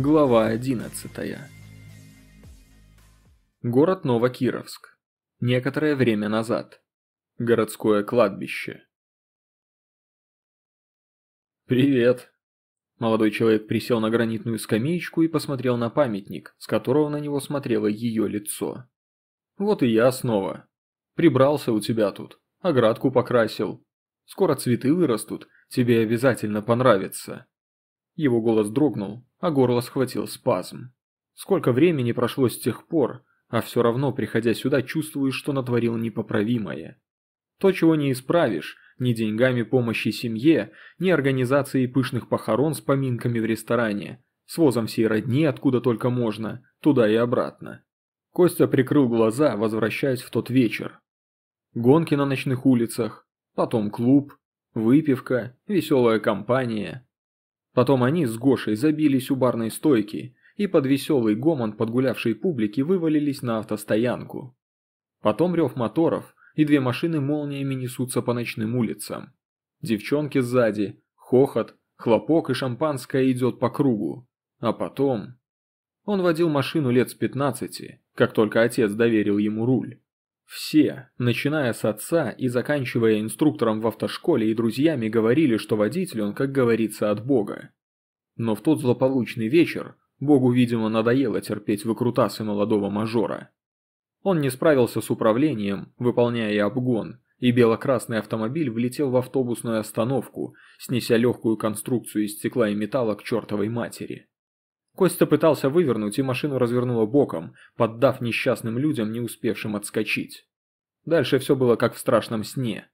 Глава 11 Город Новокировск. Некоторое время назад. Городское кладбище. «Привет!» Молодой человек присел на гранитную скамеечку и посмотрел на памятник, с которого на него смотрело ее лицо. «Вот и я снова. Прибрался у тебя тут, оградку покрасил. Скоро цветы вырастут, тебе обязательно понравится». Его голос дрогнул, а горло схватил спазм. Сколько времени прошло с тех пор, а все равно, приходя сюда, чувствуешь, что натворил непоправимое. То, чего не исправишь, ни деньгами помощи семье, ни организацией пышных похорон с поминками в ресторане, с возом всей родни откуда только можно, туда и обратно. Костя прикрыл глаза, возвращаясь в тот вечер. Гонки на ночных улицах, потом клуб, выпивка, веселая компания – Потом они с Гошей забились у барной стойки и под веселый гомон подгулявшей публики вывалились на автостоянку. Потом рев моторов, и две машины молниями несутся по ночным улицам. Девчонки сзади, хохот, хлопок и шампанское идет по кругу. А потом... Он водил машину лет с пятнадцати, как только отец доверил ему руль. Все, начиная с отца и заканчивая инструктором в автошколе и друзьями, говорили, что водитель он, как говорится, от Бога. Но в тот злополучный вечер Богу, видимо, надоело терпеть выкрутасы молодого мажора. Он не справился с управлением, выполняя обгон, и бело-красный автомобиль влетел в автобусную остановку, снеся легкую конструкцию из стекла и металла к чертовой матери. Костя пытался вывернуть, и машину развернуло боком, поддав несчастным людям, не успевшим отскочить. Дальше все было как в страшном сне.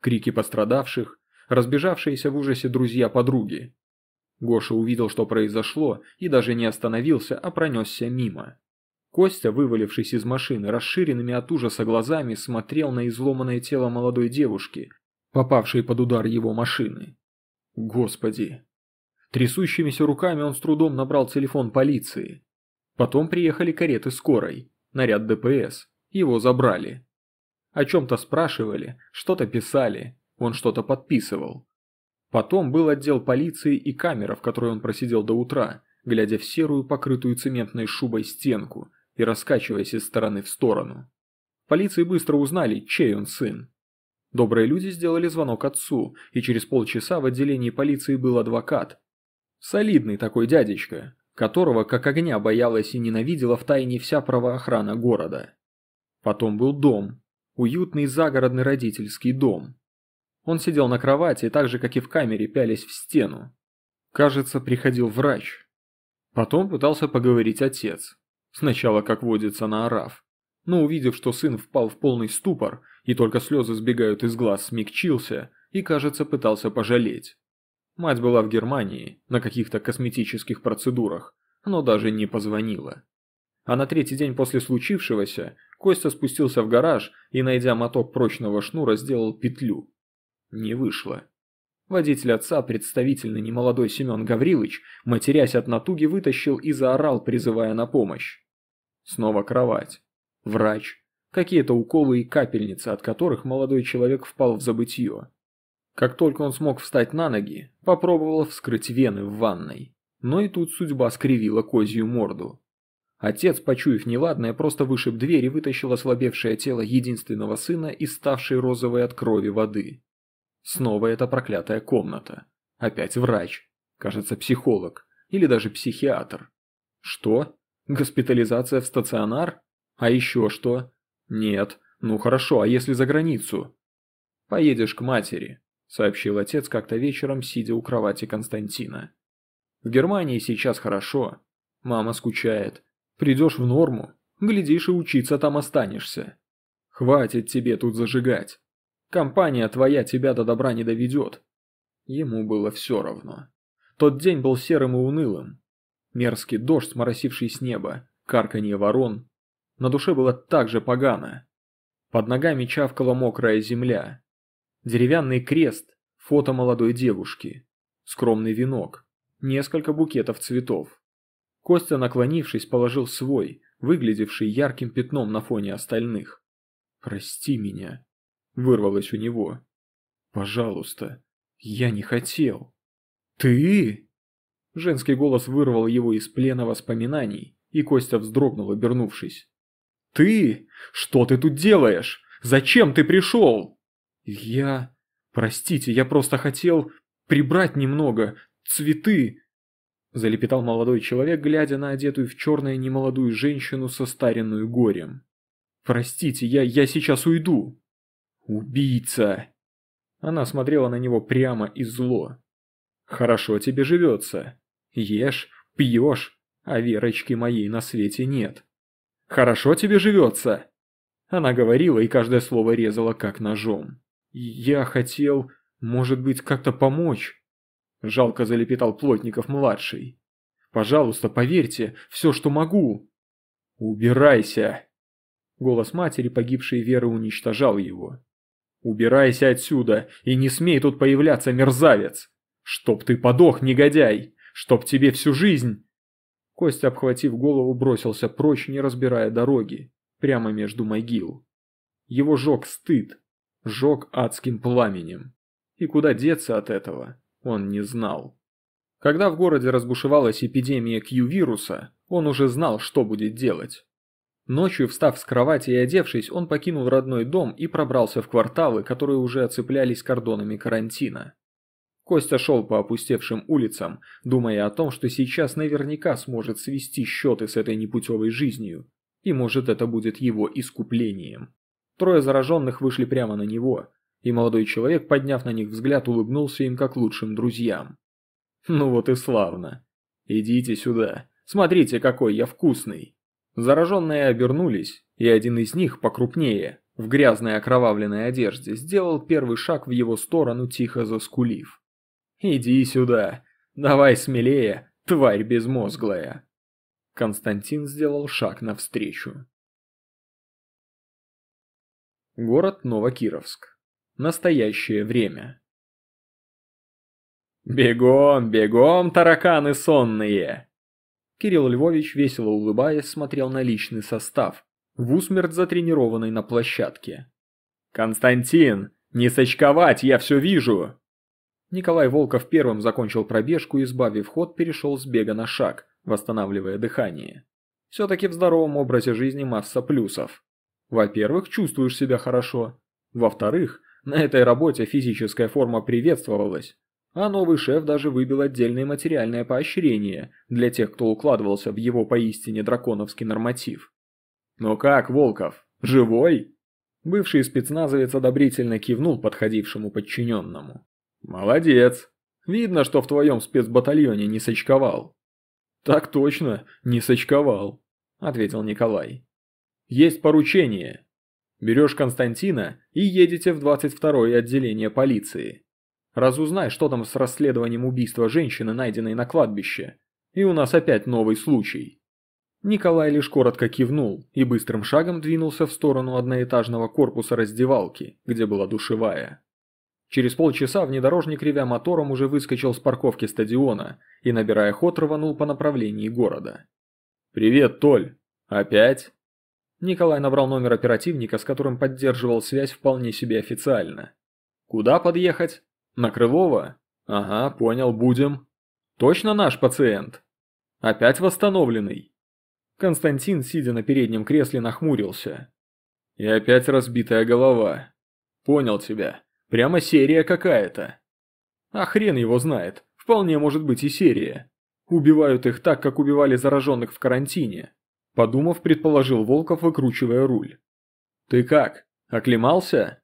Крики пострадавших, разбежавшиеся в ужасе друзья-подруги. Гоша увидел, что произошло, и даже не остановился, а пронесся мимо. Костя, вывалившись из машины, расширенными от ужаса глазами, смотрел на изломанное тело молодой девушки, попавшей под удар его машины. Господи, Трясущимися руками он с трудом набрал телефон полиции. Потом приехали кареты скорой, наряд ДПС, его забрали. О чем-то спрашивали, что-то писали, он что-то подписывал. Потом был отдел полиции и камера, в которой он просидел до утра, глядя в серую, покрытую цементной шубой стенку и раскачиваясь из стороны в сторону. Полиции быстро узнали, чей он сын. Добрые люди сделали звонок отцу, и через полчаса в отделении полиции был адвокат, Солидный такой дядечка, которого как огня боялась и ненавидела втайне вся правоохрана города. Потом был дом, уютный загородный родительский дом. Он сидел на кровати, так же, как и в камере, пялись в стену. Кажется, приходил врач. Потом пытался поговорить отец. Сначала, как водится, наорав. Но увидев, что сын впал в полный ступор, и только слезы сбегают из глаз, смягчился и, кажется, пытался пожалеть. Мать была в Германии, на каких-то косметических процедурах, но даже не позвонила. А на третий день после случившегося Костя спустился в гараж и, найдя моток прочного шнура, сделал петлю. Не вышло. Водитель отца, представительный немолодой Семен Гаврилович, матерясь от натуги, вытащил и заорал, призывая на помощь. Снова кровать. Врач. Какие-то уколы и капельницы, от которых молодой человек впал в забытье. Как только он смог встать на ноги, попробовал вскрыть вены в ванной. Но и тут судьба скривила козью морду. Отец, почуяв неладное, просто вышиб дверь и вытащил ослабевшее тело единственного сына из ставшей розовой от крови воды. Снова эта проклятая комната. Опять врач. Кажется, психолог. Или даже психиатр. Что? Госпитализация в стационар? А еще что? Нет. Ну хорошо, а если за границу? Поедешь к матери сообщил отец как-то вечером, сидя у кровати Константина. В Германии сейчас хорошо. Мама скучает. Придешь в норму, глядишь и учиться там останешься. Хватит тебе тут зажигать. Компания твоя тебя до добра не доведет. Ему было все равно. Тот день был серым и унылым. Мерзкий дождь, сморосивший с неба, карканье ворон. На душе было так же погано. Под ногами чавкала мокрая земля. Деревянный крест, фото молодой девушки, скромный венок, несколько букетов цветов. Костя, наклонившись, положил свой, выглядевший ярким пятном на фоне остальных. «Прости меня», — вырвалось у него. «Пожалуйста, я не хотел». «Ты?» Женский голос вырвал его из плена воспоминаний, и Костя вздрогнул, обернувшись. «Ты? Что ты тут делаешь? Зачем ты пришел?» «Я... Простите, я просто хотел прибрать немного. Цветы!» Залепетал молодой человек, глядя на одетую в черное немолодую женщину, состаренную горем. «Простите, я, я сейчас уйду!» «Убийца!» Она смотрела на него прямо и зло. «Хорошо тебе живется. Ешь, пьешь, а Верочки моей на свете нет. Хорошо тебе живется!» Она говорила, и каждое слово резала как ножом. «Я хотел, может быть, как-то помочь?» Жалко залепетал Плотников-младший. «Пожалуйста, поверьте, все, что могу!» «Убирайся!» Голос матери погибшей Веры уничтожал его. «Убирайся отсюда и не смей тут появляться, мерзавец! Чтоб ты подох, негодяй! Чтоб тебе всю жизнь!» Костя, обхватив голову, бросился прочь, не разбирая дороги, прямо между могил. Его жег стыд, жег адским пламенем. И куда деться от этого, он не знал. Когда в городе разбушевалась эпидемия Q-вируса, он уже знал, что будет делать. Ночью, встав с кровати и одевшись, он покинул родной дом и пробрался в кварталы, которые уже оцеплялись кордонами карантина. Костя шел по опустевшим улицам, думая о том, что сейчас наверняка сможет свести счеты с этой непутевой жизнью, и может это будет его искуплением. Трое зараженных вышли прямо на него, и молодой человек, подняв на них взгляд, улыбнулся им как лучшим друзьям. «Ну вот и славно. Идите сюда. Смотрите, какой я вкусный». Зараженные обернулись, и один из них, покрупнее, в грязной окровавленной одежде, сделал первый шаг в его сторону, тихо заскулив. «Иди сюда. Давай смелее, тварь безмозглая». Константин сделал шаг навстречу. Город Новокировск. Настоящее время. «Бегом, бегом, тараканы сонные!» Кирилл Львович, весело улыбаясь, смотрел на личный состав, в усмерть затренированный на площадке. «Константин, не сочковать, я все вижу!» Николай Волков первым закончил пробежку и, сбавив ход, перешел с бега на шаг, восстанавливая дыхание. Все-таки в здоровом образе жизни масса плюсов. Во-первых, чувствуешь себя хорошо. Во-вторых, на этой работе физическая форма приветствовалась, а новый шеф даже выбил отдельное материальное поощрение для тех, кто укладывался в его поистине драконовский норматив. «Ну как, Волков, живой?» Бывший спецназовец одобрительно кивнул подходившему подчиненному. «Молодец. Видно, что в твоем спецбатальоне не сочковал». «Так точно, не сочковал», – ответил Николай. «Есть поручение. Берешь Константина и едете в 22-е отделение полиции. Разузнай, что там с расследованием убийства женщины, найденной на кладбище. И у нас опять новый случай». Николай лишь коротко кивнул и быстрым шагом двинулся в сторону одноэтажного корпуса раздевалки, где была душевая. Через полчаса внедорожник, ревя мотором, уже выскочил с парковки стадиона и, набирая ход, рванул по направлению города. «Привет, Толь! Опять?» Николай набрал номер оперативника, с которым поддерживал связь вполне себе официально. «Куда подъехать? На Крылова? Ага, понял, будем. Точно наш пациент? Опять восстановленный?» Константин, сидя на переднем кресле, нахмурился. «И опять разбитая голова. Понял тебя. Прямо серия какая-то. А хрен его знает, вполне может быть и серия. Убивают их так, как убивали зараженных в карантине. Подумав, предположил Волков, выкручивая руль. «Ты как, оклемался?»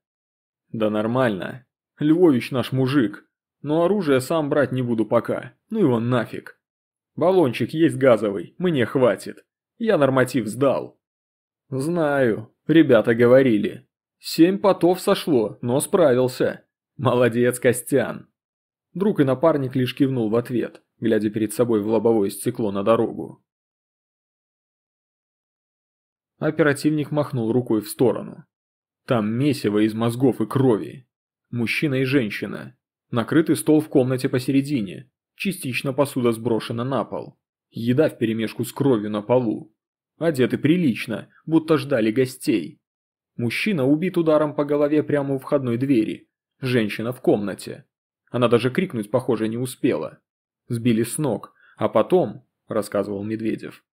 «Да нормально. Львович наш мужик. Но оружие сам брать не буду пока. Ну его нафиг. Баллончик есть газовый, мне хватит. Я норматив сдал». «Знаю, ребята говорили. Семь потов сошло, но справился. Молодец, Костян. Друг и напарник лишь кивнул в ответ, глядя перед собой в лобовое стекло на дорогу. Оперативник махнул рукой в сторону. Там месиво из мозгов и крови. Мужчина и женщина. Накрытый стол в комнате посередине. Частично посуда сброшена на пол. Еда вперемешку с кровью на полу. Одеты прилично, будто ждали гостей. Мужчина убит ударом по голове прямо у входной двери. Женщина в комнате. Она даже крикнуть, похоже, не успела. Сбили с ног, А потом, рассказывал Медведев,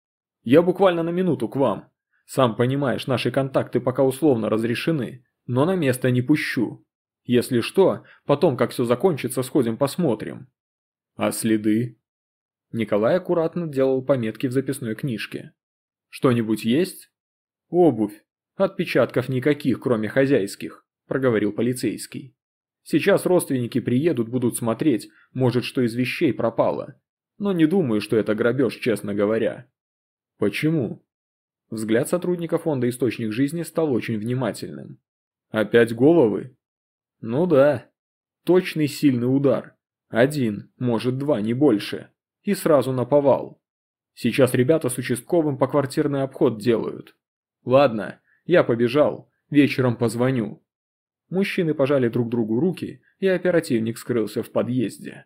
я буквально на минуту к вам. Сам понимаешь, наши контакты пока условно разрешены, но на место не пущу. Если что, потом, как все закончится, сходим посмотрим. А следы? Николай аккуратно делал пометки в записной книжке. Что-нибудь есть? Обувь. Отпечатков никаких, кроме хозяйских, проговорил полицейский. Сейчас родственники приедут, будут смотреть, может, что из вещей пропало. Но не думаю, что это грабеж, честно говоря. Почему? Взгляд сотрудника фонда «Источник жизни» стал очень внимательным. Опять головы? Ну да. Точный сильный удар. Один, может два, не больше. И сразу на повал. Сейчас ребята с участковым по квартирный обход делают. Ладно, я побежал, вечером позвоню. Мужчины пожали друг другу руки, и оперативник скрылся в подъезде.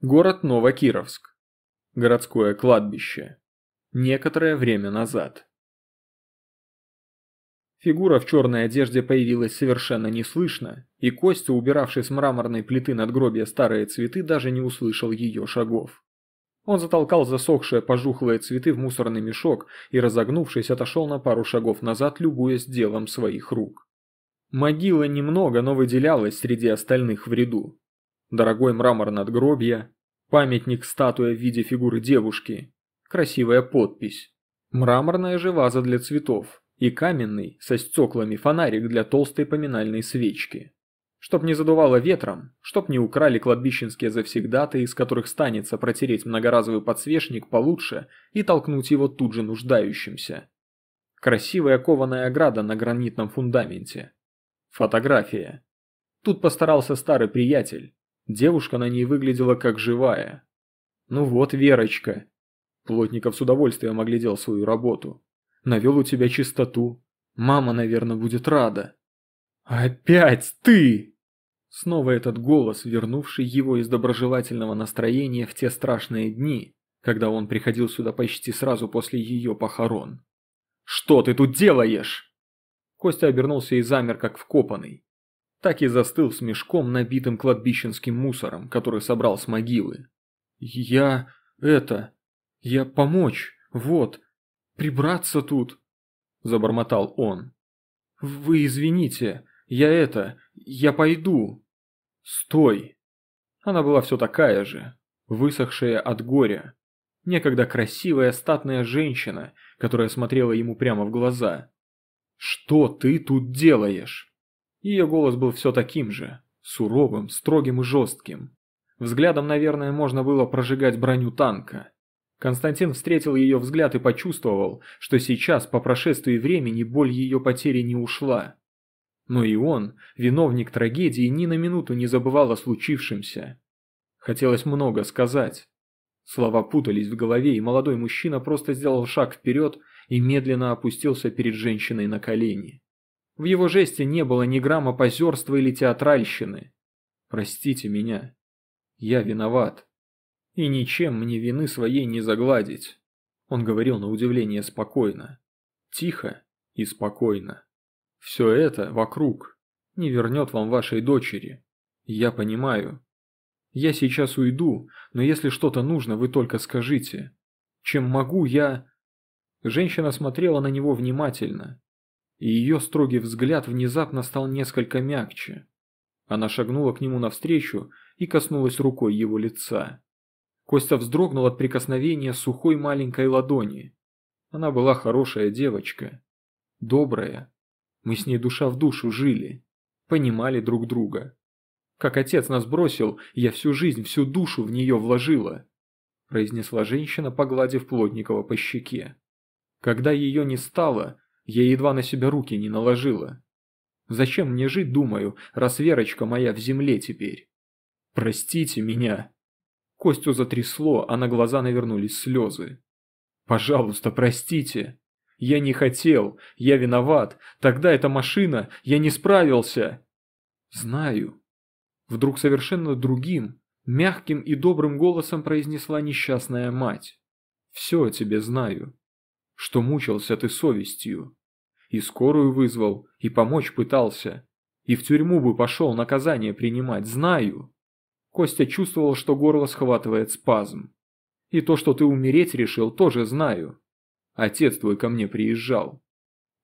Город Новокировск. Городское кладбище. Некоторое время назад. Фигура в черной одежде появилась совершенно неслышно, и Костя, убиравший с мраморной плиты надгробия старые цветы, даже не услышал ее шагов. Он затолкал засохшие пожухлые цветы в мусорный мешок и, разогнувшись, отошел на пару шагов назад, любуясь делом своих рук. Могила немного, но выделялась среди остальных в ряду. Дорогой мрамор надгробия, памятник-статуя в виде фигуры девушки, красивая подпись, мраморная же ваза для цветов и каменный со стеклами фонарик для толстой поминальной свечки. Чтоб не задувало ветром, чтоб не украли кладбищенские завсегдаты, из которых станется протереть многоразовый подсвечник получше и толкнуть его тут же нуждающимся. Красивая кованая ограда на гранитном фундаменте. Фотография. Тут постарался старый приятель. Девушка на ней выглядела как живая. Ну вот, Верочка. Плотников с удовольствием оглядел свою работу. Навел у тебя чистоту. Мама, наверное, будет рада. «Опять ты!» Снова этот голос, вернувший его из доброжелательного настроения в те страшные дни, когда он приходил сюда почти сразу после ее похорон. «Что ты тут делаешь?» Костя обернулся и замер, как вкопанный. Так и застыл с мешком, набитым кладбищенским мусором, который собрал с могилы. «Я... это... я помочь, вот... прибраться тут...» – забормотал он. «Вы извините, я это... я пойду...» «Стой!» Она была все такая же, высохшая от горя. Некогда красивая статная женщина, которая смотрела ему прямо в глаза. «Что ты тут делаешь?» Ее голос был все таким же, суровым, строгим и жестким. Взглядом, наверное, можно было прожигать броню танка. Константин встретил ее взгляд и почувствовал, что сейчас, по прошествии времени, боль ее потери не ушла. Но и он, виновник трагедии, ни на минуту не забывал о случившемся. Хотелось много сказать. Слова путались в голове, и молодой мужчина просто сделал шаг вперед и медленно опустился перед женщиной на колени. В его жесте не было ни грамма позерства или театральщины. «Простите меня. Я виноват. И ничем мне вины своей не загладить». Он говорил на удивление спокойно. Тихо и спокойно. Все это вокруг не вернет вам вашей дочери. Я понимаю. Я сейчас уйду, но если что-то нужно, вы только скажите. Чем могу, я...» Женщина смотрела на него внимательно, и ее строгий взгляд внезапно стал несколько мягче. Она шагнула к нему навстречу и коснулась рукой его лица. Костя вздрогнул от прикосновения сухой маленькой ладони. Она была хорошая девочка, добрая, мы с ней душа в душу жили, понимали друг друга. Как отец нас бросил, я всю жизнь, всю душу в нее вложила», – произнесла женщина, погладив Плотникова по щеке. «Когда ее не стало, я едва на себя руки не наложила. Зачем мне жить, думаю, раз Верочка моя в земле теперь? Простите меня». Костю затрясло, а на глаза навернулись слезы. «Пожалуйста, простите. Я не хотел, я виноват, тогда эта машина, я не справился. Знаю. Вдруг совершенно другим, мягким и добрым голосом произнесла несчастная мать. Все о тебе знаю. Что мучился ты совестью. И скорую вызвал, и помочь пытался. И в тюрьму бы пошел наказание принимать, знаю. Костя чувствовал, что горло схватывает спазм. И то, что ты умереть решил, тоже знаю. Отец твой ко мне приезжал.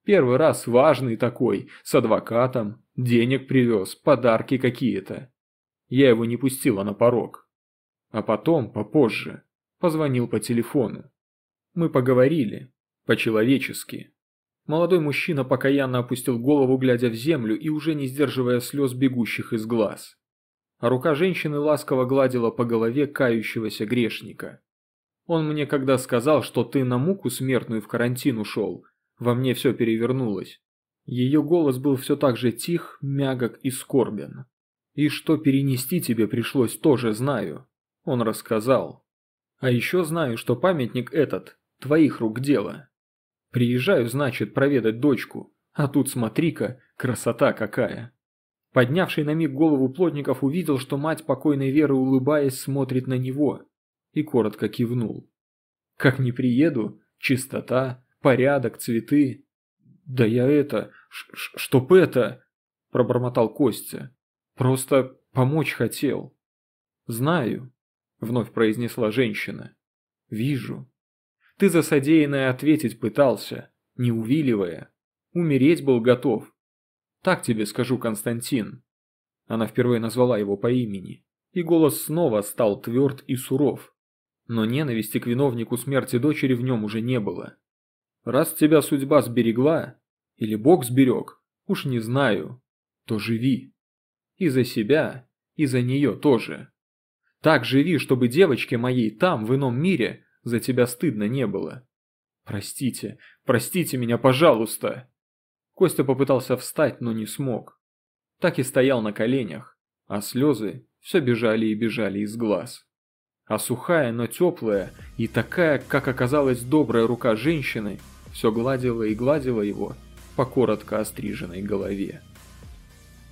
Первый раз важный такой, с адвокатом, денег привез, подарки какие-то. Я его не пустила на порог. А потом, попозже, позвонил по телефону. Мы поговорили, по-человечески. Молодой мужчина покаянно опустил голову, глядя в землю и уже не сдерживая слез, бегущих из глаз а рука женщины ласково гладила по голове кающегося грешника. Он мне когда сказал, что ты на муку смертную в карантин ушел, во мне все перевернулось. Ее голос был все так же тих, мягок и скорбен. И что перенести тебе пришлось, тоже знаю. Он рассказал. А еще знаю, что памятник этот, твоих рук дело. Приезжаю, значит, проведать дочку, а тут смотри-ка, красота какая. Поднявший на миг голову плотников увидел, что мать покойной Веры, улыбаясь, смотрит на него, и коротко кивнул. «Как не приеду, чистота, порядок, цветы...» «Да я это... чтоб это...» – пробормотал Костя. «Просто помочь хотел». «Знаю», – вновь произнесла женщина. «Вижу. Ты за содеянное ответить пытался, не увиливая. Умереть был готов, так тебе скажу, Константин. Она впервые назвала его по имени, и голос снова стал тверд и суров. Но ненависти к виновнику смерти дочери в нем уже не было. Раз тебя судьба сберегла, или Бог сберег, уж не знаю, то живи. И за себя, и за нее тоже. Так живи, чтобы девочке моей там, в ином мире, за тебя стыдно не было. Простите, простите меня, пожалуйста. Костя попытался встать, но не смог. Так и стоял на коленях, а слезы все бежали и бежали из глаз. А сухая, но теплая и такая, как оказалась добрая рука женщины, все гладила и гладила его по коротко остриженной голове.